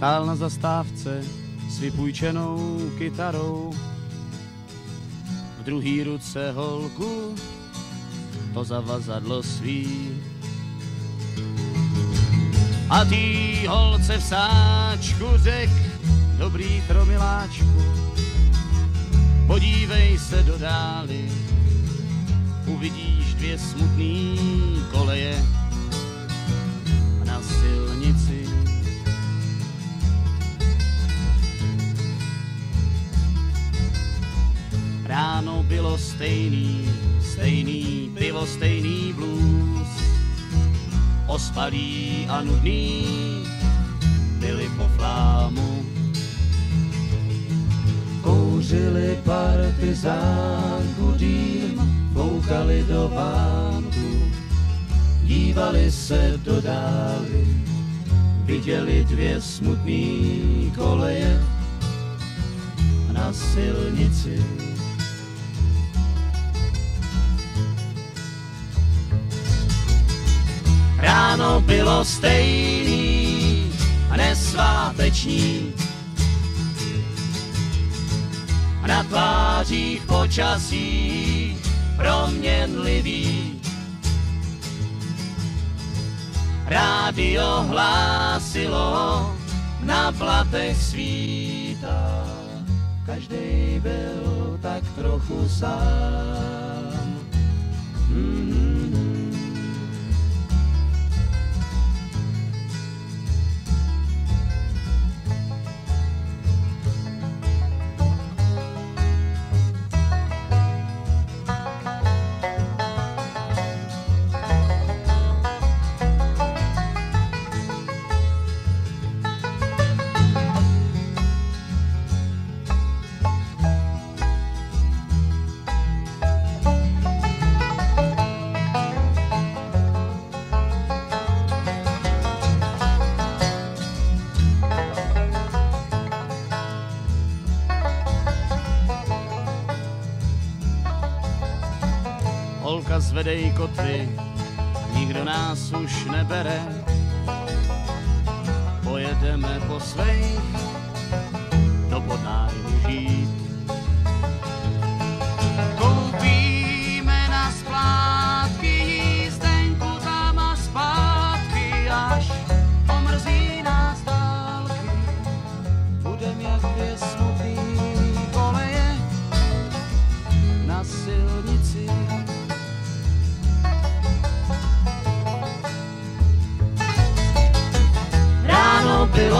Stál na zastávce s vypůjčenou kytarou, v druhý ruce holku to zavazadlo svý. A tý holce v sáčku řek, dobrý tromiláčku, podívej se do dály, uvidíš dvě smutný koleje Ráno bylo stejný, stejný pivo, stejný blues. Ospalý a nudný byli po flámu. Kouřili partizánku dým, foukali do vánku, dívali se do dály, viděli dvě smutný koleje na silnici. Ráno bylo stejný a nesváteční. A na tvářích počasí proměnlivý. Rádio hlásilo na platech svíta. Každý byl tak trochu sám. Mm-hmm. Holka zvedej kotvy, nikdo nás už nebere. Pojedeme po svých,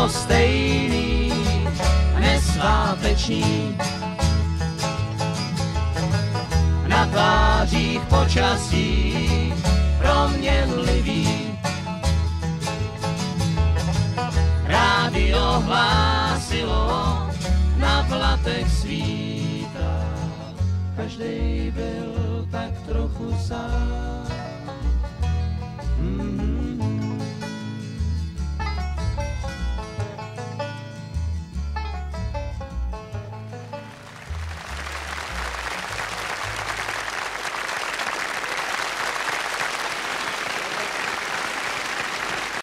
bylo stejný nesváteční. Na tvářích počasí proměnlivý. Rádio hlásilo na platech svíta. Každý byl tak trochu sám. Mm-hmm.